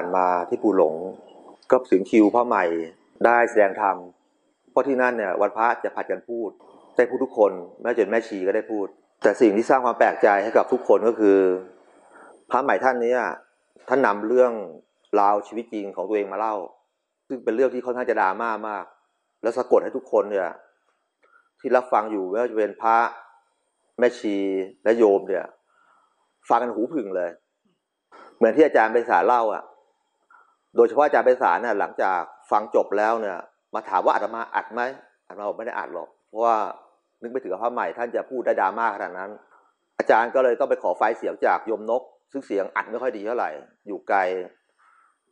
านมาที่ปูหลง ก็ถึงคิวพระใหม่ได้แสดงธรรมเพราะที่นั่นเนี่ยวันพระจะผัดกันพูดได้พูดทุกคนแม้จนแม่ชีก็ได้พูด แต่สิ่งที่สร้างความแปลกใจให้กับทุกคนก็คือ พระใหม่ท่านนี้ท่านนำเรื่องราวชีวิตจริงของตัวเองมาเล่า ซึ่งเป็นเรื่องที่ค่อนข้างจะดราม่ามาก แล้วสะกดให้ทุกคนเนี่ย ที่รับฟังอยู่ไม่ว่าจะเป็นพระแม่ชีและโยมเนี่ย ฟังกันหูผึ่งเลย เหมือนที่อาจารย์ไปสาเล่าอะ โดยเฉพาะอาจารย์ไปสารเนี่ยหลังจากฟังจบแล้วเนี่ย มาถามว่าอาตมาอัดไหมอาตมาบอกไม่ได้อัดหรอก เพราะว่านึกไปถึงพระใหม่ท่านจะพูดได้ดราม่าขนาดนั้น อาจารย์ก็เลยต้องไปขอไฟล์เสียงจากโยมนก ซึ่งเสียงอัดไม่ค่อยดีเท่าไหร่ อยู่ไกล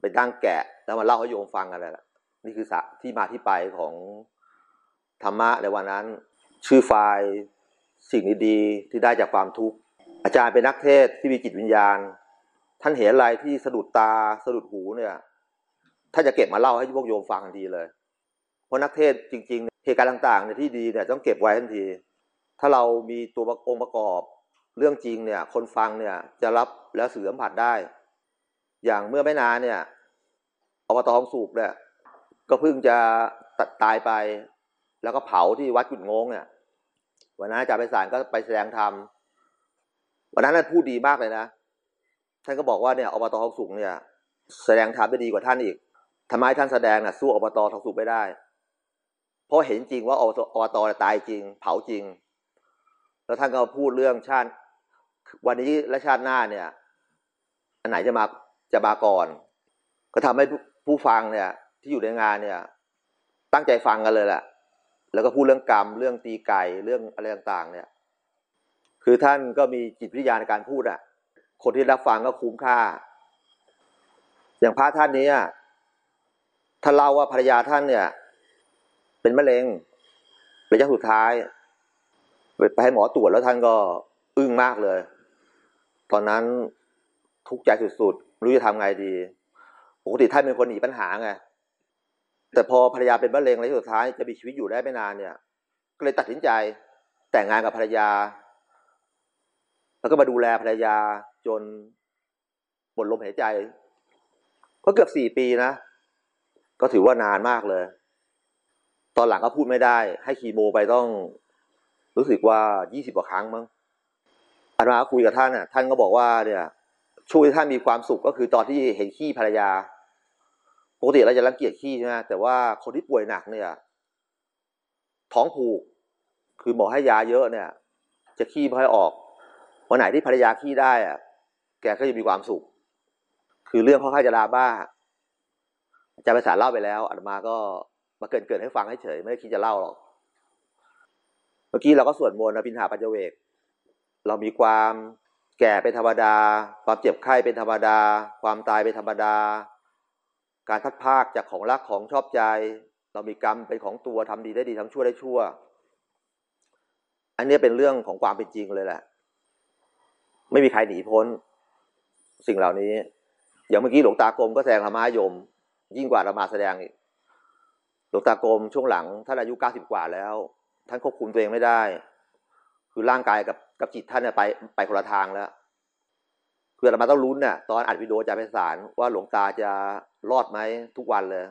ไปตั้งแกะแล้วมาเล่าให้โยมฟังกันแหละนี่คือที่มาที่ไปของธรรมะในวันนั้น ชื่อไฟล์สิ่งดีๆที่ได้จากความทุกข์อาจารย์เป็นนักเทศที่มีจิตวิญญาณ ท่านเห็นอะไรที่สะดุดตาสะดุดหูเนี่ย ท่าจะเก็บมาเล่าให้พวกโยมฟังทันทีเลย เพราะนักเทศจริงๆเหตุการณ์ต่างๆเนี่ยที่ดีเนี่ยต้องเก็บไว้ทันที ถ้าเรามีตัวองค์ประกอบเรื่องจริงเนี่ย คนฟังเนี่ยจะรับแล้วสื่อสัมผัสได้ อย่างเมื่อไม่นานเนี่ยอบตองสูบเนี่ยก็เพิ่งจะตัดตายไป แล้วก็เผาที่วัดกุดงงเนี่ยวันนั้นอาจารย์ไปสารก็ไปแสดงธรรมวันนั้นท่านพูดดีมากเลยนะท่านก็บอกว่าเนี่ยอบตทองสุกเนี่ย แสดงธรรมได้ดีกว่าท่านอีก ทำไมท่านแสดงน่ะสู้อบตทองสุกไม่ได้ เพราะเห็นจริงว่าอบตตายจริง เผาจริง แล้วท่านก็พูดเรื่องชาติ วันนี้และชาติหน้าเนี่ย อันไหนจะมาจะมาก่อน ก็ทำให้ผู้ฟังเนี่ย ที่อยู่ในงานเนี่ย ตั้งใจฟังกันเลยแหละแล้วก็พูดเรื่องกรรม เรื่องตีไก่เรื่องอะไรต่างๆ เนี่ย คือท่านก็มีจิตวิทยาในการพูดอะ คนที่รับฟังก็คุ้มค่า อย่างพระท่านนี้ ท่านเล่าว่าภรรยาท่านเนี่ย เป็นมะเร็งระยะสุดท้ายไปให้หมอตรวจแล้วท่านก็อึ้งมากเลย ตอนนั้นทุกข์ใจสุดๆรู้จะทำไงดีปกติท่านเป็นคนหนีปัญหาไงแต่พอภรรยาเป็นมะเร็งระยะสุดท้ายจะมีชีวิตอยู่ได้ไม่นานเนี่ย ก็เลยตัดสินใจแต่งงานกับภรรยา แล้วก็มาดูแลภรรยาจนหมดลมหายใจ ก็เกือบสี่ปีนะ ก็ถือว่านานมากเลย ตอนหลังก็พูดไม่ได้ ให้คีโมไปต้อง รู้สึกว่ายี่สิบกว่าครั้งมั้งอามาคุยกับท่านอะ ท่านก็บอกว่าเนี่ย ช่วยท่านมีความสุขก็คือตอนที่เห็นขี้ภรรยาปกติเราจะรังเกียจขี้ใช่ไหมแต่ว่าคนที่ป่วยหนักเนี่ย ท้องผูก คือหมอให้ยาเยอะเนี่ย จะขี้ไม่ค่อยออกวันไหนที่ภรรยาขี้ได้อะแกก็จะมีความสุข คือเรื่องเขาค่าจะลาบ้า จะไปสารเล่าไปแล้วอาตมาก็มาเกินเกินให้ฟังให้เฉยไม่ได้คิดจะเล่าหรอก เมื่อกี้เราก็สวดมนต์นะพินหาปัจเจเวก เรามีความแก่เป็นธรรมดา ความเจ็บไข้เป็นธรรมดา ความตายเป็นธรรมดา การพัดภาคจากของรักของชอบใจ เรามีกรรมเป็นของตัวทำดีได้ดีทำชั่วได้ชั่ว อันนี้เป็นเรื่องของความเป็นจริงเลยแหละ ไม่มีใครหนีพ้น สิ่งเหล่านี้ อย่างเมื่อกี้หลวงตากรมก็แสดงธรรมายม ยิ่งกว่าเรามาแสดงหลวงตากรมช่วงหลังท่านอายุเก้าสิบกว่าแล้ว ท่านควบคุมตัวเองไม่ได้ คือร่างกายกับกับจิตท่านเนี่ยไปไปคนละทางแล้วคือเรามาต้องลุ้นเนี่ยตอนอัดวิดีโอจะไปสารว่าหลวงตาจะรอดไหมทุกวันเลย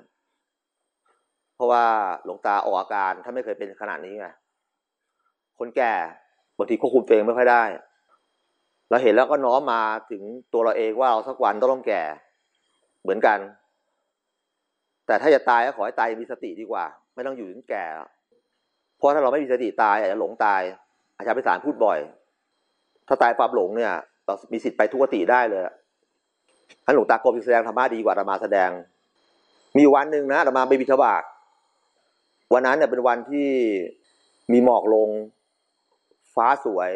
เพราะว่าหลวงตาออกอาการถ้านไม่เคยเป็นขนาดนี้ไงคนแก่บางทีควบคุมตัวเองไม่ค่อยได้ เราเห็นแล้วก็น้อมมาถึงตัวเราเองว่าเราสักวันต้องต้องแก่ เหมือนกัน แต่ถ้าจะตายก็ขอให้ตายมีสติดีกว่า ไม่ต้องอยู่ถึงแก่ เพราะถ้าเราไม่มีสติตายอาจจะหลงตาย อาจารย์ไปสารพูดบ่อย ถ้าตายความหลงเนี่ย เรามีสิทธิ์ไปทุกติได้เลยท่านหลวงตากรมแสดงธรรมะดีกว่าธรรมาแสดง มีวันหนึ่งนะธรรมาไปบิณฑบาตวันนั้นเนี่ยเป็นวันที่มีหมอกลง ฟ้าสวย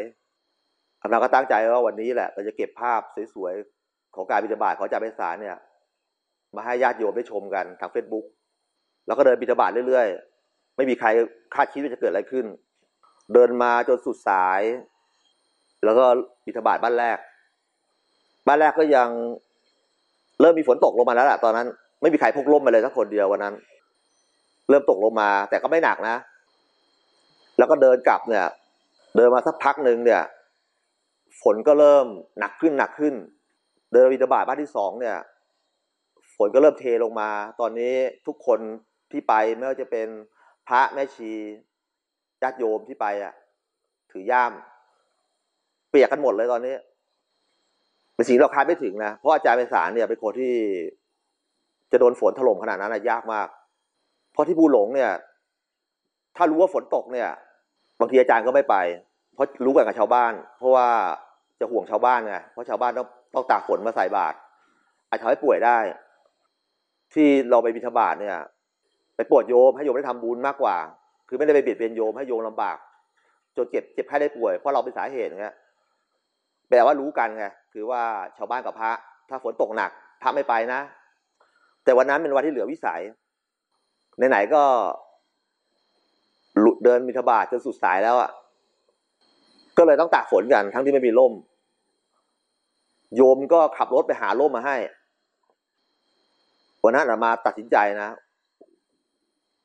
ธรรมาก็ตั้งใจว่าวันนี้แหละเราจะเก็บภาพสวยๆของการบิณฑบาตของอาจารย์ไพศาลเนี่ย มาให้ญาติโยมได้ชมกันทางเฟซบุ๊กแล้วก็เดินบิณฑบาตเรื่อยๆ ไม่มีใครคาดคิดว่าจะเกิดอะไรขึ้น เดินมาจนสุดสาย แล้วก็บิณฑบาตบ้านแรก บ้านแรกก็ยังเริ่มมีฝนตกลงมาแล้วแหละตอนนั้น ไม่มีใครพกร่มมาเลยสักคนเดียววันนั้น เริ่มตกลงมา แต่ก็ไม่หนักนะ แล้วก็เดินกลับเนี่ย เดินมาสักพักหนึ่งเนี่ย ฝนก็เริ่มหนักขึ้นหนักขึ้น เดินบิณฑบาตบ้านที่สองเนี่ย นก็เริ่มเทลงมา ตอนนี้ทุกคนที่ไปไม่ว่าจะเป็นพระแม่ชีญาติโยมที่ไปอะ ถือย่าม เปียกกันหมดเลยตอนนี้เป็นสิ่งเราคาดไม่ถึงนะเพราะอาจารย์เป็นสารเนี่ยเป็นคนที่จะโดนฝนถล่มขนาดนั้นนะยากมาก เพราะที่ภูหลงเนี่ย ถ้ารู้ว่าฝนตกเนี่ย บางทีอาจารย์ก็ไม่ไป เพราะรู้กันกับชาวบ้าน เพราะว่าจะห่วงชาวบ้านไงเพราะชาวบ้านต้องต้องตากฝนมาใส่บาตรอาจจะให้ป่วยได้ ที่เราไปบิณฑบาตเนี่ย ไปปวดโยมให้โยมได้ทำบุญมากกว่า คือไม่ได้ไปเบียดเบียนโยมให้โยมลำบากจนเจ็บเจ็บไข้ได้ป่วยเพราะเราเป็นสาเหตุเงี้ยแปลว่ารู้กันไงคือว่าชาวบ้านกับพระ ถ้าฝนตกหนัก พระไม่ไปนะ แต่วันนั้นเป็นวันที่เหลือวิสัยไหนๆก็เดินมิถบาทจนสุดสายแล้วอะ ก็เลยต้องตากฝนกันทั้งที่ไม่มีร่ม โยมก็ขับรถไปหาร่มมาให้ วันนั้นอามาตัดสินใจนะ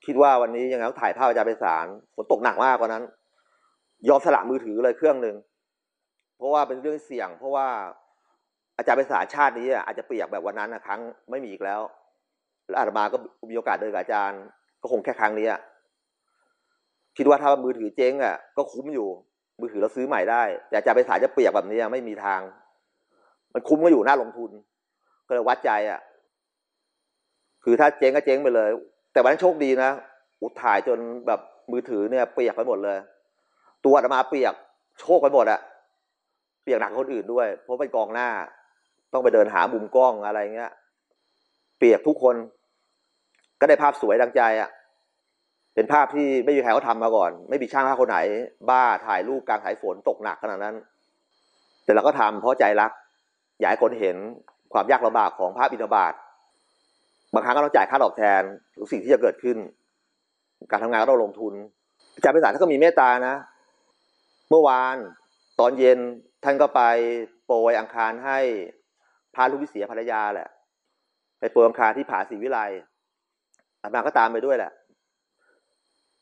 คิดว่าวันนี้ยังไงต้องถ่ายภาพอาจารย์ไปสารฝนตกหนักมากกว่านั้น ยอมสละมือถือเลยเครื่องหนึ่งเพราะว่าเป็นเรื่องเสี่ยง เพราะว่าอาจารย์ไปสารชาตินี้อาจจะเปียกแบบวันนั้นนะครั้งไม่มีอีกแล้ว แล้วอาตมาก็มีโอกาสเดินกับอาจารย์ ก็คงแค่ครั้งนี้คิดว่าถ้ามือถือเจ๊งอะก็คุ้มอยู่ มือถือเราซื้อใหม่ได้ แต่อาจารย์ไปสายจะเปียกแบบนี้ไม่มีทาง มันคุ้มก็อยู่หน้าลงทุน ก็เลยวัดใจอะ คือถ้าเจ๊งก็เจ๊งไปเลย แต่วันนั้นโชคดีนะอุถ่ายจนแบบมือถือเนี่ยเปียกไปหมดเลย ตัวอาตมาเปียกโชคไปหมดอะเปียกหนักคนอื่นด้วย เพราะเป็นกองหน้า ต้องไปเดินหามุมกล้องอะไรเงี้ย เปียกทุกคน ก็ได้ภาพสวยดังใจอะเป็นภาพที่ไม่มีใครเขาทำมาก่อน ไม่มีช่างภาพคนไหน บ้าถ่ายรูปกลางสายฝนตกหนักขนาดนั้น แต่เราก็ทำเพราะใจรัก อยากให้คนเห็นความยากลำบากของพระบิณฑบาต บางครั้งก็ต้องจ่ายค่าตอบแทนหรือสิ่งที่จะเกิดขึ้น การทำงานก็ต้องลงทุนอาจารย์เป็นสารท่านก็มีเมตตานะ เมื่อวานตอนเย็นท่านก็ไปโปรยอังคารให้พระลูกวิเสียภรรยาแหละ ไปโปรยอังคารที่ผาศรีวิไลอามาก็ตามไปด้วยแหละ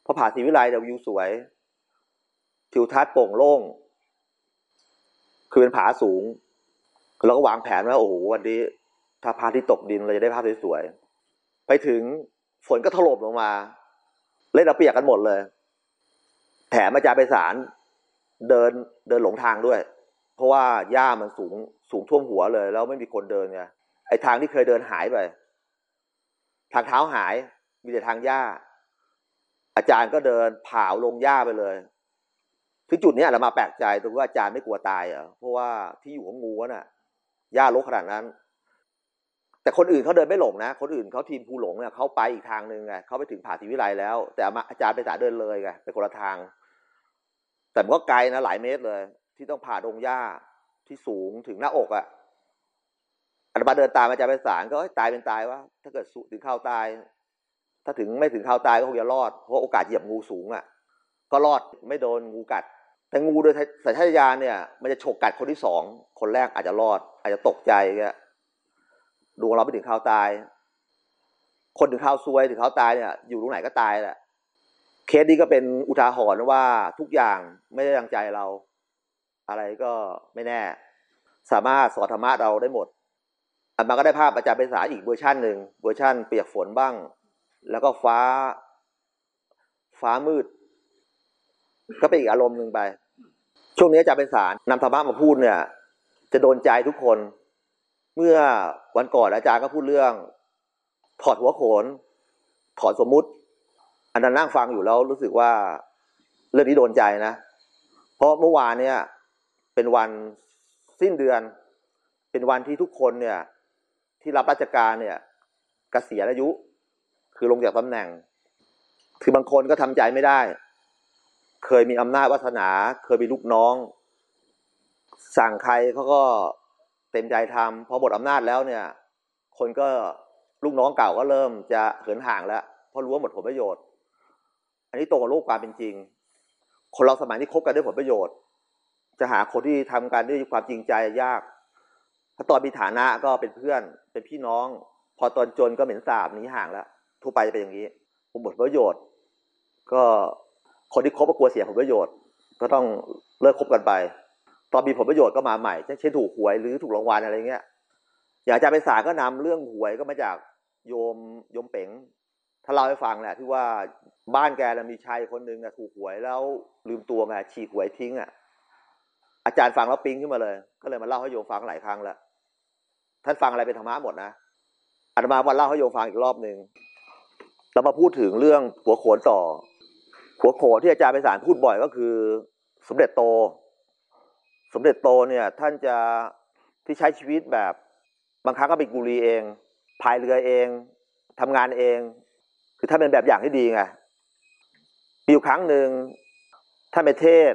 เพราะผาศรีวิไลเดี๋ยวิวสวยทิวทัศน์โป่งโล่ง คือเป็นผาสูงเราก็วางแผนว่าโอ้โหวันนี้ถ้าพาที่ตกดินเราจะได้ภาพสวย ไปถึงฝนก็ถล่มลงมา เล่นเราเปียกกันหมดเลย แถมอาจารย์ไปสารเดินเดินหลงทางด้วย เพราะว่าหญ้ามันสูงสูงท่วมหัวเลย แล้วไม่มีคนเดินไงไอ้ทางที่เคยเดินหายไป ทางเท้าหาย มีแต่ทางหญ้า อาจารย์ก็เดินผ่าลงหญ้าไปเลยถึงจุดนี้เรามาแปลกใจตรงว่าอาจารย์ไม่กลัวตายเหรอเพราะว่าที่อยู่ของงูน่ะหญ้ารกขนาดนั้น แต่คนอื่นเขาเดินไม่หลงนะ คนอื่นเขาทีมภูหลงเนี่ยเขาไปอีกทางหนึ่งไงเขาไปถึงผาศรีวิไลแล้ว แต่อาจารย์ไปสายเดินเลยไงไปคนละทาง แต่มันก็ไกลนะหลายเมตรเลย ที่ต้องผ่าดงหญ้าที่สูงถึงหน้าอกอะ่ะอาตมาเดินตามอาจารย์ไปสารก็ตายเป็นตายวะถ้าเกิดถึงข่าวตาย ถ้าถึงไม่ถึงข่าวตายก็คงจะรอดเพราะโอกาสเหยียบงูสูงอะ่ะ ก็รอดไม่โดนงูกัด แต่งูโดยสัญชาตญาณเนี่ย มันจะฉกกัดคนที่สองคนแรกอาจจะรอด อาจจะตกใจเงี้ย ดวงเราไม่ถึงข่าวตาย คนถึงข่าวซวยถึงข่าวตายเนี่ย อยู่ตรงไหนก็ตายแหละเคสนี้ก็เป็นอุทาหรณ์ว่าทุกอย่างไม่ได้ดังใจเรา อะไรก็ไม่แน่ สามารถสอนธรรมะเราได้หมดอันมาก็ได้ภาพอาจารย์ไพศาลอีกเวอร์ชันหนึ่งเวอร์ชันเปียกฝนบ้าง แล้วก็ฟ้า ฟ้ามืด ก็เป็นอีกอารมณ์หนึ่งไป ช่วงนี้อาจารย์เป็นสารนำธรรมะมาพูดเนี่ย จะโดนใจทุกคน เมื่อวันก่อนอาจารย์ก็พูดเรื่องถอดหัวโขนถอดสมมุติ อันนั้นนั่งฟังอยู่แล้วรู้สึกว่าเรื่องนี้โดนใจนะ เพราะเมื่อวานเนี่ย เป็นวันสิ้นเดือน เป็นวันที่ทุกคนเนี่ย ที่รับราชการเนี่ยกเกษียณอายุ คือลงจากตำแหน่ง คือบางคนก็ทำใจไม่ได้ เคยมีอำนาจวาสนา เคยมีลูกน้อง สั่งใครเขาก็ เต็มใจทำพอหมดอำนาจแล้วเนี่ย คนก็ลูกน้องเก่าก็เริ่มจะเหินห่างแล้วเพราะรู้ว่าหมดผลประโยชน์ อันนี้ตรงกับโลกความเป็นจริง คนเราสมัยนี้คบกันด้วยผลประโยชน์ จะหาคนที่ทำการด้วยความจริงใจยากถ้าตอนมีฐานะก็เป็นเพื่อนเป็นพี่น้อง พอตอนจนก็เหม็นสาบหนีห่างแล้วทั่วไปเป็นอย่างนี้ผมผลประโยชน์ ก็คนที่คบก็กลัวเสียผลประโยชน์ ก็ต้องเลิกคบกันไป ตอนมีผลประโยชน์ก็มาใหม่เช่นถูกหวยหรือถูกรางวัลอะไรเงี้ยอย่างอาจารย์ไปศาก็นำเรื่องหวยก็มาจากโยมโยมเป๋งถ้าเล่าให้ฟังแหละที่ว่าบ้านแกมีชายคนหนึ่งนะถูกหวยแล้วลืมตัวไงฉีกหวยทิ้งอะ อาจารย์ฟังแล้วปิ๊งขึ้นมาเลย ก็เลยมาเล่าให้โยมฟังหลายครั้งแล้วท่านฟังอะไรเป็นธรรมะหมดนะอาตมาวันเล่าให้โยมฟังอีกรอบหนึ่งเรามาพูดถึงเรื่องหัวโขนต่อ หัวโขนที่อาจารย์ไปสารพูดบ่อยก็คือ สมเด็จโต สมเด็จโตเนี่ยท่านจะที่ใช้ชีวิตแบบบางครั้งก็เป็นกุลีเองพายเรือเองทำงานเอง คือท่านเป็นแบบอย่างที่ดีไงมีอยู่ครั้งหนึ่งท่านไปเทศ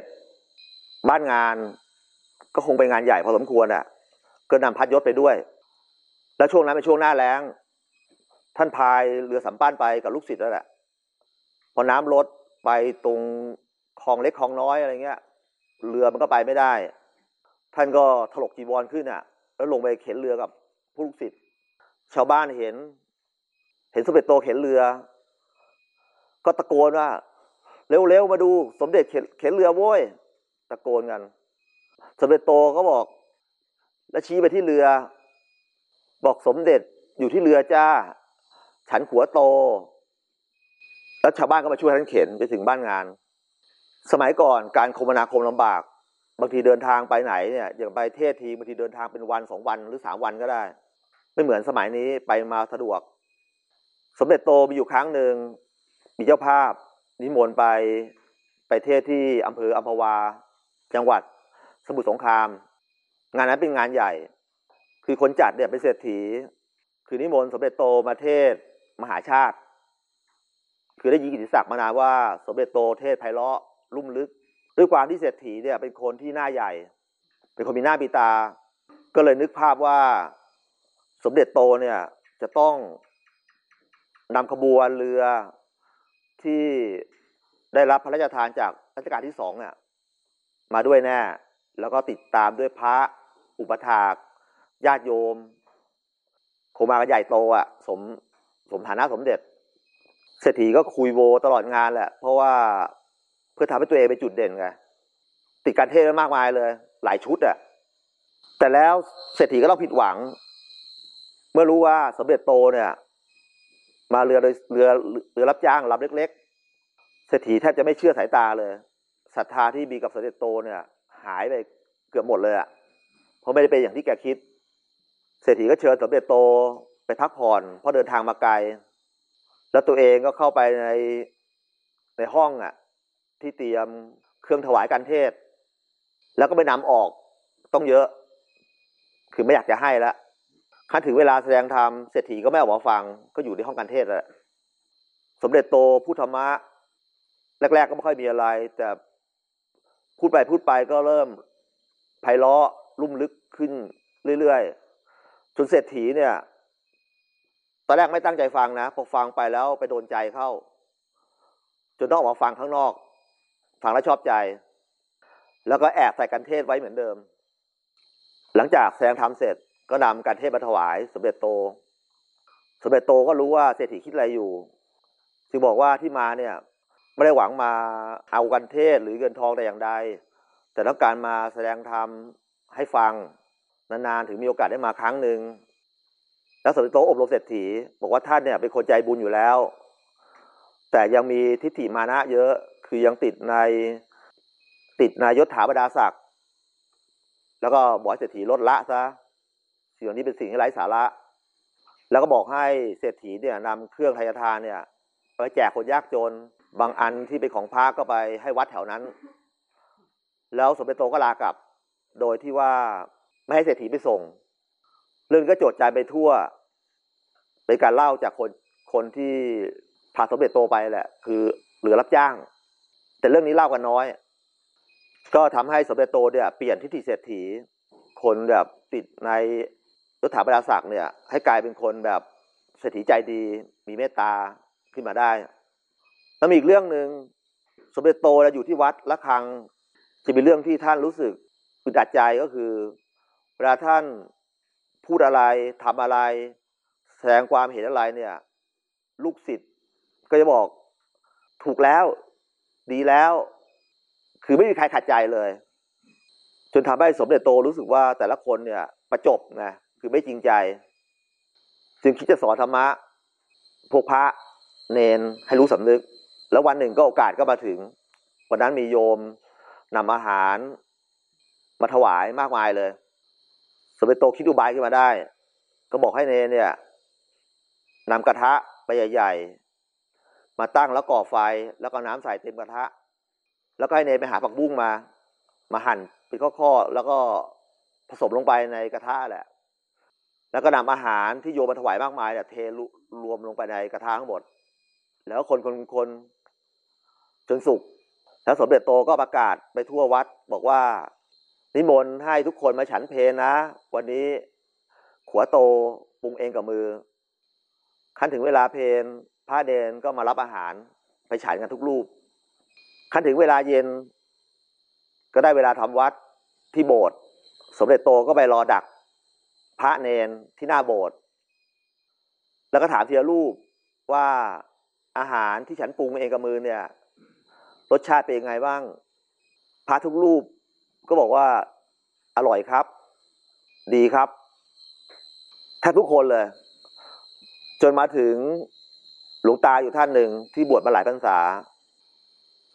บ้านงาน ก็คงเป็นงานใหญ่พอสมควรอะก็นำพัดยศไปด้วย แล้วช่วงนั้นเป็นช่วงหน้าแล้ง ท่านพายเรือสำปั้นไปกับลูกศิษย์แล้วแหละพอน้ำลดไปตรงคลองเล็กคลองน้อยอะไรเงี้ย เรือมันก็ไปไม่ได้ ท่านก็ถลกจีวรขึ้นอะ แล้วลงไปเข็นเรือกับผู้ลูกศิษย์ชาวบ้านเห็น เห็นสมเด็จโตเข็นเรือ ก็ตะโกนว่า เร็วๆมาดู สมเด็จเข็นเข็นเรือโว้ยตะโกนกัน สมเด็จโตก็บอก แล้วชี้ไปที่เรือ บอกสมเด็จอยู่ที่เรือจ้า ฉันขัวโต แล้วชาวบ้านก็มาช่วยท่านเข็นไปถึงบ้านงาน สมัยก่อนการคมนาคมลำบาก บางทีเดินทางไปไหนเนี่ยอย่างไปเทศทีบางทีเดินทางเป็นวันสองวันหรือสามวันก็ได้ ไม่เหมือนสมัยนี้ไปมาสะดวก สมเด็จโตมีอยู่ครั้งหนึ่งมีเจ้าภาพ นิมนต์ไปไปเทศที่อำเภออัมพวา จังหวัด สมุทรสงคราม งานนั้นเป็นงานใหญ่ คือคนจัดเนี่ยเป็นเศรษฐี คือนิมนต์สมเด็จโตมาเทศมหาชาติ คือได้ยินกิติศักดิ์มานานว่า สมเด็จโตเทศไพเราะลุ่มลึก ด้วยความที่เศรษฐีเนี่ย เป็นคนที่หน้าใหญ่ เป็นคนมีหน้ามีตา ก็เลยนึกภาพว่าสมเด็จโตเนี่ยจะต้องนำขบวนเรือที่ได้รับพระราชทานจากรัชกาลที่สองเนี่ยมาด้วยแน่ แล้วก็ติดตามด้วยพระอุปถากญาติโยมคงมากันใหญ่โตอะ สมสมฐานะสมเด็จ เศรษฐีก็คุยโวตลอดงานแหละ เพราะว่า พื่อทำให้ตัวเองเป็นจุดเด่นไงติดการเทศมากมายเลย หลายชุดอะแต่แล้วเศรษฐีก็ต้องผิดหวัง เมื่อรู้ว่าสมเด็จโตเนี่ย มาเรือโดยเรือเรือรับจ้างลำเล็ก ๆ เศรษฐีแทบจะไม่เชื่อสายตาเลยศรัทธาที่มีกับสมเด็จโตเนี่ย หายไปเกือบหมดเลยอะเพราะไม่ได้เป็นอย่างที่แกคิด เศรษฐีก็เชิญสมเด็จโตไปพักผ่อนเพราะเดินทางมาไกล แล้วตัวเองก็เข้าไปในในห้องอะ ที่เตรียมเครื่องถวายการเทศ แล้วก็ไปนำออกต้องเยอะ คือไม่อยากจะให้แล้วขั้นถึงเวลาแสดงธรรมเศรษฐีก็ไม่ออกมาฟังก็อยู่ในห้องการเทศแหละสมเด็จโตพูดธรรมะ แรก ๆ ก็ไม่ค่อยมีอะไร แต่พูดไปพูดไปก็เริ่มไพเราะลุ่มลึกขึ้นเรื่อยๆจนเศรษฐีเนี่ยตอนแรกไม่ตั้งใจฟังนะพอฟังไปแล้วไปโดนใจเข้า จนต้องออกมาฟังข้างนอก ฟังแล้วชอบใจ แล้วก็แอบใส่กันเทศไว้เหมือนเดิม หลังจากแสดงธรรมเสร็จก็นำการเทศมาถวาย สมเด็จโต สมเด็จโตก็รู้ว่าเศรษฐีคิดอะไรอยู่ จึงบอกว่าที่มาเนี่ยไม่ได้หวังมาเอากันเทศหรือเงินทองแต่อย่างใด แต่ต้องการมาแสดงธรรมให้ฟังนานๆถึงมีโอกาสได้มาครั้งหนึ่งแล้วสมเด็จโตอบรมเศรษฐี บอกว่าท่านเนี่ยเป็นคนใจบุญอยู่แล้ว แต่ยังมีทิฏฐิมานะเยอะ คือยังติดในติดนายศถาบรรดาศักดิ์แล้วก็บอกเศรษฐีลดละซะสิ่งนี้เป็นสิ่งที่ไร้สาระ แล้วก็บอกให้เศรษฐีเนี่ยนำเครื่องทายทานเนี่ยไปแจกคนยากจนบางอันที่เป็นของพระก็ไปให้วัดแถวนั้น แล้วสมเด็จโตก็ลากลับ โดยที่ว่าไม่ให้เศรษฐีไปส่ง เรื่องก็โจดใจไปทั่วเป็นการเล่าจากคนคนที่พาสมเด็จโตไปแหละ คือเหลือรับจ้าง แต่เรื่องนี้เล่ากันน้อย ก็ทำให้สมเด็จโตเนี่ยเปลี่ยนทิฏฐิเศรษฐี คนแบบติดในรถถาบรรดาศักดิ์เนี่ย ให้กลายเป็นคนแบบเศรษฐีใจดี มีเมตตาขึ้นมาได้ แล้วมีอีกเรื่องหนึ่งสมเด็จโตเราอยู่ที่วัดละคังจะมีเรื่องที่ท่านรู้สึกอึดอัดใจก็คือ เวลาท่านพูดอะไรทำอะไร แสดงความเห็นอะไรเนี่ย ลูกศิษย์ก็จะบอกถูกแล้ว ดีแล้ว คือไม่มีใครขัดใจเลย จนทำให้สมเด็จโตรู้สึกว่าแต่ละคนเนี่ยประจบไงคือไม่จริงใจ จึงคิดจะสอนธรรมะพวกพระเนนให้รู้สำนึก แล้ววันหนึ่งก็โอกาสก็มาถึง วันนั้นมีโยมนำอาหารมาถวายมากมายเลย สมเด็จโตคิดอุบายขึ้นมาได้ ก็บอกให้เนนเนี่ยนำกระทะไปใหญ่ มาตั้งแล้วก่อไฟแล้วก็น้ำใส่เต็มกระทะ แล้วก็ให้เนนไปหาผักบุ้งมา มาหั่นเป็นข้อๆแล้วก็ผสมลงไปในกระทะแหละ แล้วก็นำอาหารที่โยมมาถวายมากมายเนี่ยเทรวมลงไปในกระทะทั้งหมด แล้วคนคนคนจนสุกแล้วสมเด็จโตก็ประกาศไปทั่ววัด บอกว่า นิมนต์ให้ทุกคนมาฉันเพลนะ วันนี้ขัวโตปรุงเองกับมือ ขั้นถึงเวลาเพล พระเดนก็มารับอาหารไปฉันกันทุกรูปขั้นถึงเวลาเย็น ก็ได้เวลาทำวัดที่โบสถ์สมเด็จโตก็ไปรอดัก พระเนนที่หน้าโบสถ์แล้วก็ถามทีละรูปว่าอาหารที่ฉันปรุงเองกับมือเนี่ย รสชาติเป็นยังไงบ้าง พระทุกรูปก็บอกว่าอร่อยครับ ดีครับแทบทุกคนเลย จนมาถึง หลวงตาอยู่ท่านหนึ่งที่บวชมาหลายพรรษา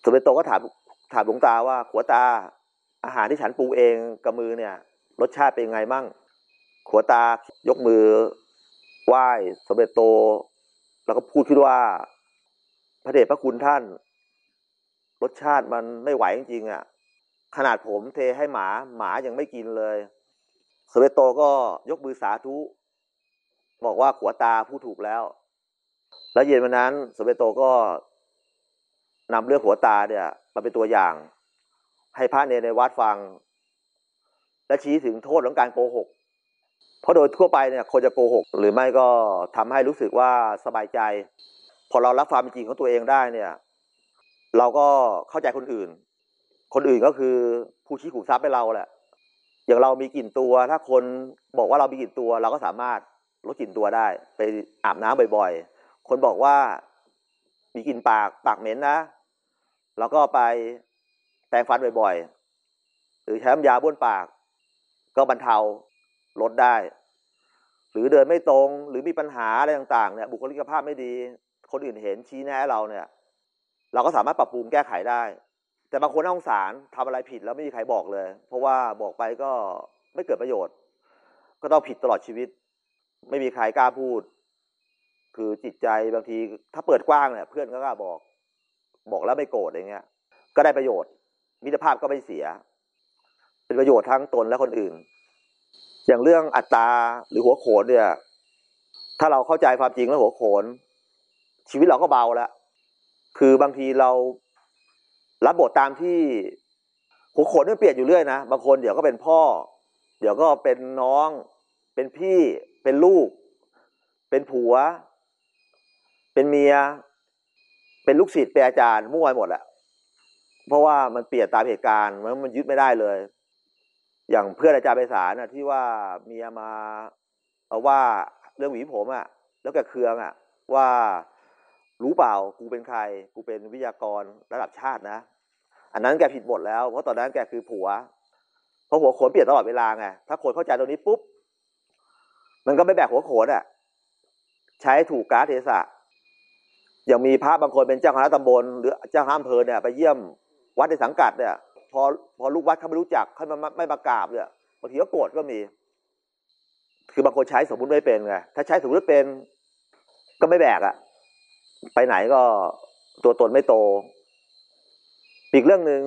สมเด็จโตก็ถามถามหลวงตาว่าขัวตา อาหารที่ฉันปรุงเองกับมือเนี่ย รสชาติเป็นไงมั่งขัวตายกมือไหว้สมเด็จโต แล้วก็พูดขึ้นว่า พระเดชพระคุณท่าน รสชาติมันไม่ไหวจริงๆอะ ขนาดผมเทให้หมาหมายังไม่กินเลย สมเด็จโตก็ยกมือสาธุ บอกว่าขัวตาพูดถูกแล้ว แล้วเย็นวันนั้นสมเด็จโตก็นำเรื่องขัวตาเนี่ยมาเป็นตัวอย่าง ให้พระเนรในวัดฟัง และชี้ถึงโทษของการโกหก เพราะโดยทั่วไปเนี่ยคนจะโกหก หรือไม่ก็ทำให้รู้สึกว่าสบายใจ พอเรารับความจริงของตัวเองได้เนี่ย เราก็เข้าใจคนอื่น คนอื่นก็คือผู้ชี้ขุมทรัพย์ให้เราแหละ อย่างเรามีกลิ่นตัว ถ้าคนบอกว่าเรามีกลิ่นตัว เราก็สามารถลดกลิ่นตัวได้ ไปอาบน้ำบ่อยๆ คนบอกว่ามีกลิ่นปากปากเหม็นนะเราก็ไปแปรงฟันบ่อยๆ หรือใช้น้ำยาบ้วนปาก ก็บรรเทาลดได้ หรือเดินไม่ตรง หรือมีปัญหาอะไรต่างๆเนี่ยบุคลิกภาพไม่ดี คนอื่นเห็นชี้แนะเราเนี่ย เราก็สามารถปรับปรุงแก้ไขได้ แต่บางคนน่าสงสารทำอะไรผิดแล้วไม่มีใครบอกเลย เพราะว่าบอกไปก็ไม่เกิดประโยชน์ ก็ต้องผิดตลอดชีวิต ไม่มีใครกล้าพูด คือจิตใจบางทีถ้าเปิดกว้างเนี่ยเพื่อนก็กล้าบอก บอกแล้วไม่โกรธอย่างเงี้ย ก็ได้ประโยชน์ มิตรภาพก็ไม่เสีย เป็นประโยชน์ทั้งตนและคนอื่น อย่างเรื่องอัตราหรือหัวโขนเนี่ย ถ้าเราเข้าใจความจริงแล้วหัวโขน ชีวิตเราก็เบาแล้วคือบางทีเรารับบทตามที่หัวโขนมันเปลี่ยนอยู่เรื่อยนะบางคนเดี๋ยวก็เป็นพ่อ เดี๋ยวก็เป็นน้อง เป็นพี่เป็นลูก เป็นผัว เป็นเมีย เป็นลูกศิษย์เป็นอาจารย์มั่วไปหมดแหละเพราะว่ามันเปลี่ยนตามเหตุการณ์มันมันยึดไม่ได้เลย อย่างเพื่อนอาจารย์ไปสารนะที่ว่าเมียมาเอาว่าเรื่องหวีผมอะ่ะ แล้วแกเคืองอะ่ะ ว่ารู้เปล่ากูเป็นใคร กูเป็นวิทยากรระดับชาตินะ อันนั้นแกผิดบทแล้ว เพราะตอนนั้นแกคือผัว เพราะหัวโขนเปลี่ยนตลอดเวลาไงถ้าคนเข้าใจตรงนี้ปุ๊บมันก็ไม่แบกหัวโขนอะ่ะ ใช้ถูกการเทศะ ย่างมีพระบางคนเป็นเจ้าคณะตำบลหรือเจ้าคณะอำเภอเนี่ยไปเยี่ยมวัดในสังกัดเนี่ยพอพอลูกวัดเขาไม่รู้จักเขาไม่ไม่มากราบเนี่ยบางทีก็โกรธก็มี คือบางคนใช้สมมุติไม่เป็นไงถ้าใช้สมมุติเป็นก็ไม่แบกอะไปไหนก็ตัวตนไม่โต อีกเรื่องหนึ่ง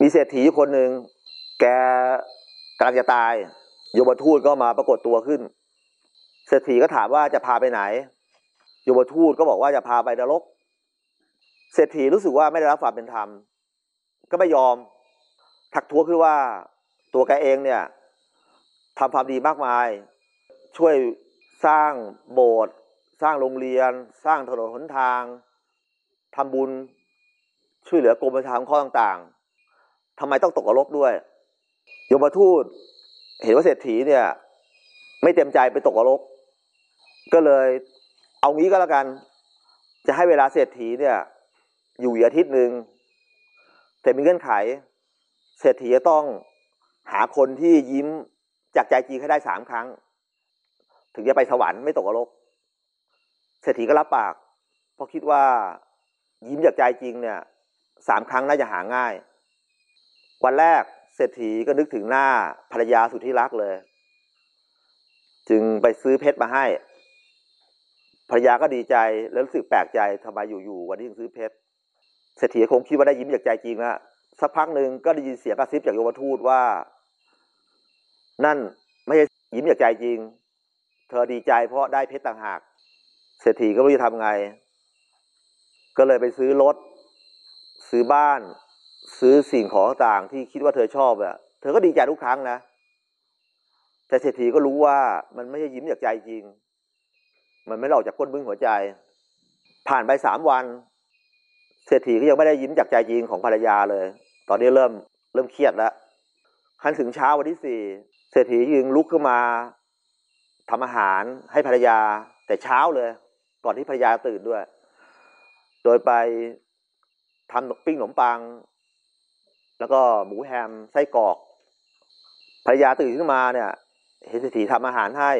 มีเศรษฐีคนหนึ่งแกกำลังจะตายโยมทูตก็มาปรากฏตัวขึ้น เศรษฐีก็ถามว่าจะพาไปไหน ยมทูตก็บอกว่าจะพาไปนรก เศรษฐีรู้สึกว่าไม่ได้รับความเป็นธรรม ก็ไม่ยอมทักท้วงคือว่าตัวแกเองเนี่ยทำความดีมากมาย ช่วยสร้างโบสถ์สร้างโรงเรียน สร้างถนนหนทางทำบุญช่วยเหลือกรมประชาสังเคราะห์ต่างๆทำไมต้องตกนรกด้วยโยมทูตเห็นว่าเศรษฐีเนี่ย ไม่เต็มใจไปตกนรก ก็เลย เอางี้ก็แล้วกัน จะให้เวลาเศรษฐีเนี่ย อยู่อาทิตย์หนึ่งแต่มีเงื่อนไข เศรษฐีจะต้องหาคนที่ยิ้มจากใจจริงให้ได้สามครั้ง ถึงจะไปสวรรค์ไม่ตกนรกเศรษฐีก็รับปาก เพราะคิดว่ายิ้มจากใจจริงเนี่ยสามครั้งน่าจะหาง่าย วันแรกเศรษฐีก็นึกถึงหน้าภรรยาสุดที่รักเลย จึงไปซื้อเพชรมาให้ ภรรยาก็ดีใจแล้วรู้สึกแปลกใจทำไมอยู่ๆวันนี้ถึงซื้อเพชรเศรษฐีคงคิดว่าได้ยิ้มจากใจจริงแล้วสักพักหนึ่งก็ได้ยินเสียงกระซิบจากโยมทูตว่า นั่นไม่ใช่ยิ้มจากใจจริง เธอดีใจเพราะได้เพชรต่างหาก เศรษฐีก็ไม่รู้จะทำไง ก็เลยไปซื้อรถ ซื้อบ้าน ซื้อสิ่งของต่างที่คิดว่าเธอชอบอะเธอก็ดีใจทุกครั้งนะ แต่เศรษฐีก็รู้ว่ามันไม่ใช่ยิ้มจากใจจริง มันไม่หลอกจากก้นบึ้งหัวใจ ผ่านไปสามวัน เศรษฐีก็ยังไม่ได้ยิ้มจากใจจริงของภรรยาเลย ตอนนี้เริ่มเริ่มเครียดแล้วคันถึงเช้าวันที่สี่เศรษฐียึงลุกขึ้นมาทำอาหารให้ภรรยาแต่เช้าเลย ก่อนที่ภรรยาตื่นด้วย โดยไปทำปิ้งขนมปัง แล้วก็หมูแฮมไส้กรอกภรรยาตื่นขึ้นมาเนี่ย เห็นเศรษฐีทำอาหารให้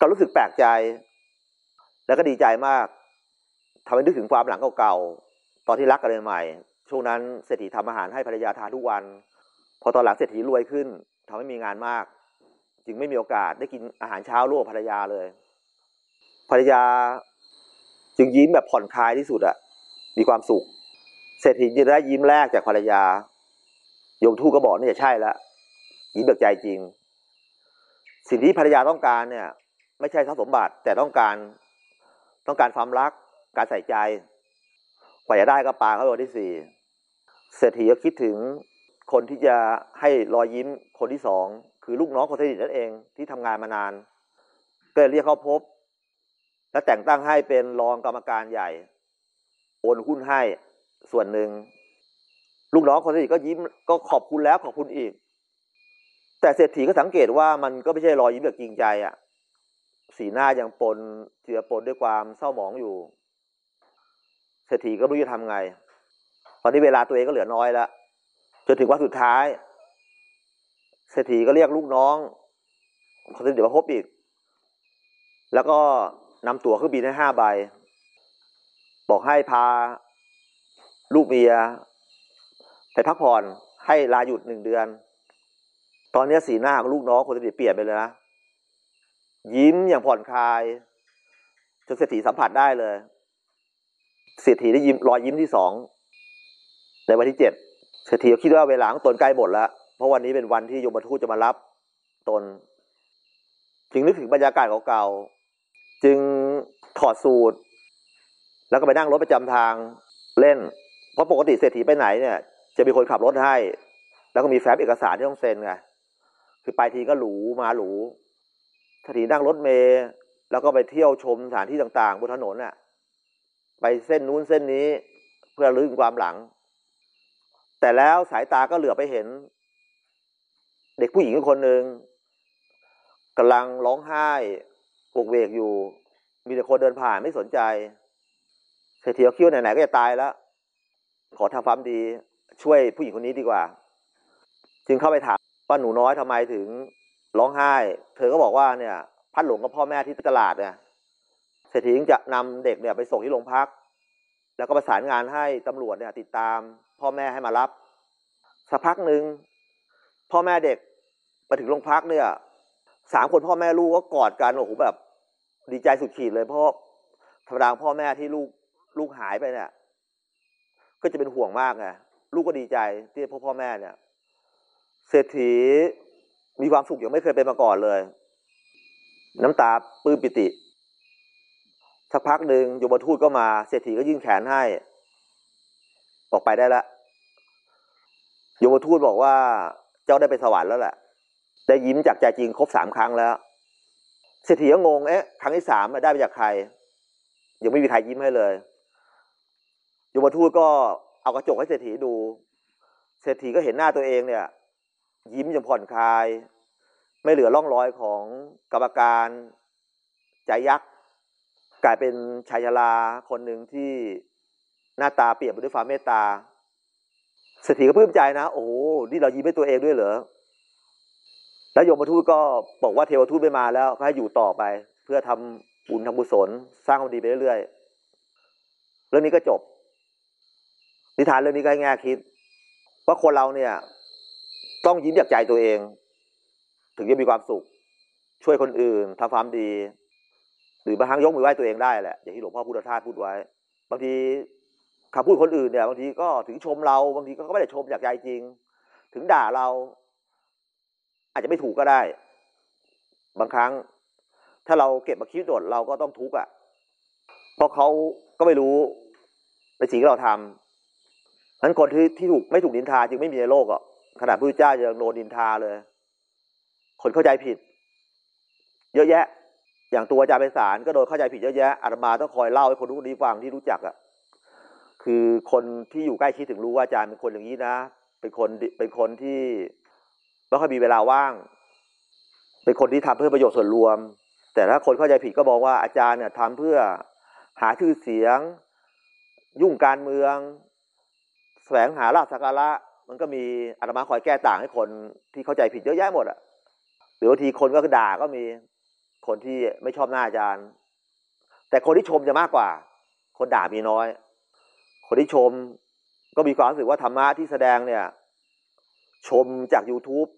ก็รู้สึกแปลกใจ แล้วก็ดีใจมากทำให้นึกถึงความหลังเก่าๆตอนที่รักกันใหม่ๆช่วงนั้นเศรษฐีทำอาหารให้ภรรยาทานทุกวัน พอตอนหลังเศรษฐีรวยขึ้นทำให้มีงานมาก จึงไม่มีโอกาสได้กินอาหารเช้าร่วมภรรยาเลย ภรรยาจึงยิ้มแบบผ่อนคลายที่สุดอะมีความสุข เศรษฐีจะได้ยิ้มแรกจากภรรยา โยมทูตก็บอกนี่จะใช่แล้วยิ้มแบบใจจริง สิ่งที่ภรรยาต้องการเนี่ย ไม่ใช่ทรัพย์สมบัติ แต่ต้องการต้องการความรัก การใส่ใจกว่าจะได้ก็ปาเข้าวันที่สี่เศรษฐีก็คิดถึงคนที่จะให้รอยยิ้มคนที่สองคือลูกน้องคนสนิทนั่นเองที่ทำงานมานาน ก็เรียกเขาพบ และแต่งตั้งให้เป็นรองกรรมการใหญ่ โอนหุ้นให้ส่วนหนึ่งลูกน้องคนสนิทก็ยิ้มก็ขอบคุณแล้วขอบคุณอีก แต่เศรษฐีก็สังเกตว่ามันก็ไม่ใช่รอยยิ้มแบบจริงใจอะ่ะ สีหน้ายังปนเจือปนด้วยความเศร้าหมองอยู่เศรษฐีก็ไม่รู้จะทำไง ตอนนี้เวลาตัวเองก็เหลือน้อยแล้วจนถึงวันสุดท้ายเศรษฐีก็เรียกลูกน้องคนสนิทมาพบอีก แล้วก็นำตั๋วเครื่องบินให้ห้าใบ บอกให้พาลูกเมีย ไปพักผ่อนให้ลาหยุดหนึ่งเดือน ตอนนี้สีหน้าของลูกน้องคนสนิทเปลี่ยนไปเลยนะ ยิ้มอย่างผ่อนคลายจนเศรษฐีสัมผัสได้เลยเศรษฐีได้ยิ้มรอยยิ้มที่สองในวันที่เจ็ดเศรษฐีคิดว่าเวลาของตนใกล้หมดแล้ว เพราะวันนี้เป็นวันที่โยมทูตจะมารับตน จึงนึกถึงบรรยากาศเก่าๆจึงถอดสูตร แล้วก็ไปนั่งรถประจำทางเล่น เพราะปกติเศรษฐีไปไหนเนี่ย จะมีคนขับรถให้ แล้วก็มีแฟ้มเอกสารที่ต้องเซ็นไงคือไปทีก็หรูมาหรู เศรษฐีนั่งรถเมล์แล้วก็ไปเที่ยวชมสถานที่ต่างๆ บนถนนน่ะ ไปเส้นนู้นเส้นนี้เพื่อลึกความหลัง แต่แล้วสายตาก็เหลือไปเห็น เด็กผู้หญิงคนหนึ่งกำลังร้องไห้โกกเวกอยู่ มีแต่คนเดินผ่านไม่สนใจเศรษฐีคิดว่าไหนๆก็จะตายแล้ว ขอทำความดีช่วยผู้หญิงคนนี้ดีกว่า จึงเข้าไปถามว่าหนูน้อยทำไมถึง ร้องไห้ เธอก็บอกว่าเนี่ย พัดหลงกับพ่อแม่ที่ตลาดเนี่ยเศรษฐีจึงจะนำเด็กเนี่ยไปส่งที่โรงพัก แล้วก็ประสานงานให้ตำรวจเนี่ย ติดตาม พ่อแม่ให้มารับสักพักหนึ่งพ่อแม่เด็กมาถึงโรงพักเนี่ยสามคนพ่อแม่ลูกก็กอดกันโอ้โหแบบ ดีใจสุดขีดเลยเพราะธรรมดาพ่อแม่ที่ลูกลูกหายไปเนี่ย ก็จะเป็นห่วงมากไงลูกก็ดีใจที่พ่อพ่อแม่เนี่ย เศรษฐี มีความสุขอย่างไม่เคยเป็นมาก่อนเลย น้ำตาปื้มปิติ สักพักหนึ่งโยมทูตก็มาเศรษฐีก็ยื่นแขนให้ ออกไปได้ละโยมทูตบอกว่าเจ้าได้ไปสวรรค์แล้วแหละได้ยิ้มจากใจจริงครบสามครั้งแล้ว เศรษฐีก็งงเอ๊ะครั้งที่สามได้ไปจากใคร ยังไม่มีใครยิ้มให้เลยโยมทูตก็เอากระจกให้เศรษฐีดู เศรษฐีก็เห็นหน้าตัวเองเนี่ย ยิ้มอย่างผ่อนคลาย ไม่เหลือร่องรอยของกรรมการใจยักษ์กลายเป็นชายชราคนหนึ่งที่หน้าตาเปลี่ยนไปด้วยความเมตตาเศรษฐีก็ปลื้มใจนะ โอ้นี่เรายิ้มให้ตัวเองด้วยเหรอแล้วโยมทูตก็บอกว่าเทวทูตไม่มาแล้วก็ให้อยู่ต่อไป เพื่อทำบุญทำกุญศลสร้างความดีไปเรื่อยๆเรื่องนี้ก็จบ นิทานเรื่องนี้ก็ให้แง่คิด ว่าคนเราเนี่ย ต้องยิ้มจากใจตัวเอง ถึงจะมีความสุข ช่วยคนอื่นทำความดี หรือบางครั้งยกมือไหว้ตัวเองได้แหละอย่างที่หลวงพ่อพุทธทาสพูดไว้บางทีคำพูดคนอื่นเนี่ยบางทีก็ถึงชมเราบางทีก็ไม่ได้ชมจากใจจริง ถึงด่าเรา อาจจะไม่ถูกก็ได้ บางครั้ง ถ้าเราเก็บมาคิดโดดเราก็ต้องทุกข์อะเพราะเขาก็ไม่รู้ในสิ่งที่เราทำนั้นคนที่ที่ถูกไม่ถูกดินทาจึงไม่มีในโลกอะ ขนาดพระพุทธเจ้ายังโดนดินทาเลย คนเข้าใจผิด เยอะแยะ อย่างตัวอาจารย์ไพศาลก็โดนเข้าใจผิดเยอะแยะอาตมาต้องคอยเล่าให้คนรู้คนนี้ฟังที่รู้จักอะคือคนที่อยู่ใกล้ชิดถึงรู้ว่าอาจารย์เป็นคนอย่างนี้นะ เป็นคนเป็นคนที่ไม่ค่อยมีเวลาว่าง เป็นคนที่ทำเพื่อประโยชน์ส่วนรวม แต่ถ้าคนเข้าใจผิดก็บอกว่าอาจารย์เนี่ยทำเพื่อหาชื่อเสียง ยุ่งการเมือง แสวงหาลาภสักการะ มันก็มีอาตมาคอยแก้ต่างให้คนที่เข้าใจผิดเยอะแยะหมดอะหรือบางทีคนก็ด่าก็มีคนที่ไม่ชอบหน้าอาจารย์ แต่คนที่ชมจะมากกว่า คนด่ามีน้อย คนที่ชมก็มีความรู้สึกว่าธรรมะที่แสดงเนี่ย ชมจาก YouTube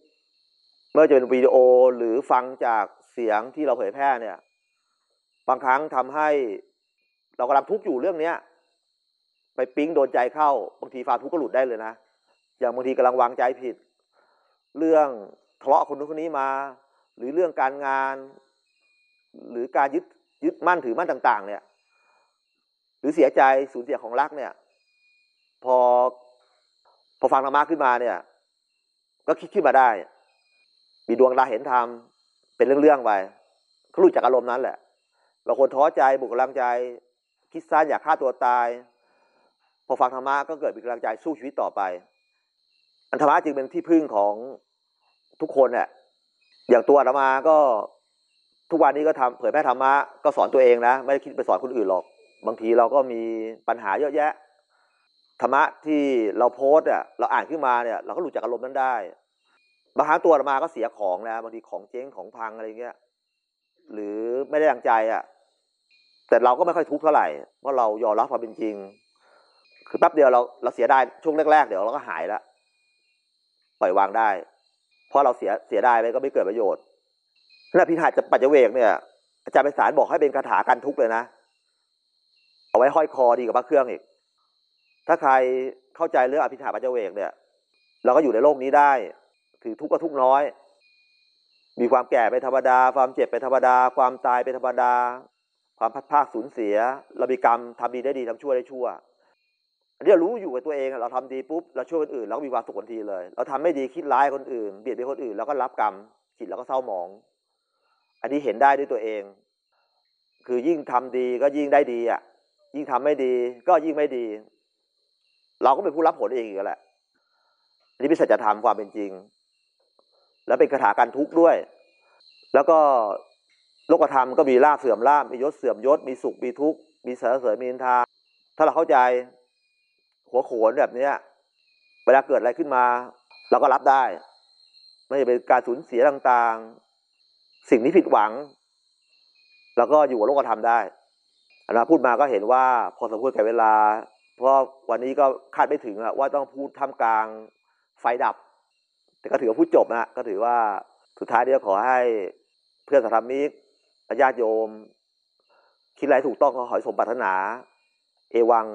เมื่อจะเป็นวิดีโอหรือฟังจากเสียงที่เราเผยแพร่เนี่ย บางครั้งทำให้เรากำลังทุกข์อยู่เรื่องเนี้ย ไปปิ๊งโดนใจเข้า บางทีฟาทุกข์ก็หลุดได้เลยนะ อย่างบางทีกำลังวางใจผิด เรื่องทะเลาะคนนู้นคนนี้มา หรือเรื่องการงาน หรือการยึดยึดมั่นถือมั่นต่าง ๆ เนี่ย หรือเสียใจสูญเสียของรักเนี่ย พอพอฟังธรรมะขึ้นมาเนี่ย ก็คิดขึ้นมาได้ มีดวงตาเห็นธรรมเป็นเรื่องๆไปเขาหลุดจากอารมณ์นั้นแหละบางคนท้อใจบุกกำลังใจ คิดสั้นอยากฆ่าตัวตาย พอฟังธรรมะก็เกิดมีกำลังใจสู้ชีวิตต่อไป อันธรรมะจึงเป็นที่พึ่งของทุกคนเนี่ยอย่างตัวอาตมาก็ทุกวันนี้ก็ทำเผยแพร่ธรรมะก็สอนตัวเองนะ ไม่ได้คิดไปสอนคนอื่นหรอก บางทีเราก็มีปัญหาเยอะแยะธรรมะที่เราโพสเนี่ยเราอ่านขึ้นมาเนี่ยเราก็หลุดจากอารมณ์นั้นได้บางครั้งตัวอาตมาก็เสียของนะบางทีของเจ๊งของพังอะไรเงี้ยหรือไม่ได้ดังใจอะ่ะ แต่เราก็ไม่ค่อยทุกข์เท่าไหร่เพราะเรายอมรับความเป็นจริง คือแป๊บเดียวเราเราเสียได้ช่วงแรกๆเดี๋ยวเราก็หายแล้ว ปล่อยวางได้ เพราะเราเสียเสียได้ไปก็ไม่เกิดประโยชน์นั่นพิธาจะปัจเจเวกเนี่ยอาจารย์ไปสารบอกให้เป็นคาถากันทุกเลยนะ เอาไว้ห้อยคอดีกว่าพระเครื่องอีก ถ้าใครเข้าใจเรื่องอภิธาปัจเจเวกเนี่ย เราก็อยู่ในโลกนี้ได้ ถือทุกข์ก็ทุกข์น้อย มีความแก่เป็นธรรมดา ความเจ็บเป็นธรรมดา ความตายเป็นธรรมดา ความพัดภาคสูญเสียเรามีกรรมทำดีได้ดีทำชั่วได้ชั่ว อันนี้เรารู้อยู่กับตัวเองเราทำดีปุ๊บเราช่วยคนอื่นเราก็มีความสุขทันทีเลย เราทำไม่ดีคิดร้ายคนอื่น เบียดเบียนคนอื่นเราก็รับกรรมจิตเราก็เศร้าหมอง อันนี้เห็นได้ด้วยตัวเอง คือยิ่งทำดีก็ยิ่งได้ดีอะ ยิ่งทำไม่ดีก็ยิ่งไม่ดี เราก็เป็นผู้รับผลเองอีกแหละอันนี้เป็นสัจธรรมความเป็นจริง แล้วเป็นคาถาการทุกข์ด้วย แล้วก็โลกธรรมก็มีลาภเสื่อมลาภมียศเสื่อมยศมีสุขมีทุกข์มีเสริเสริญมีนินทา ถ้าเราเข้าใจ หัวโขนแบบเนี้ย เวลาเกิดอะไรขึ้นมา เราก็รับได้ ไม่เป็นการสูญเสียต่างๆ สิ่งที่ผิดหวัง แล้วก็อยู่กับโลกธรรมได้อันนั้นพูดมาก็เห็นว่าพอสมควรแก่เวลา เพราะวันนี้ก็คาดไม่ถึงว่าต้องพูดท่ามกลางไฟดับ แต่ก็ถือว่าพูดจบนะก็ถือว่าสุดท้ายเดียวขอให้เพื่อนสัตธรรมิกญาติโยม คิดอะไรถูกต้องก็ขอให้สมปรารถนา เอวัง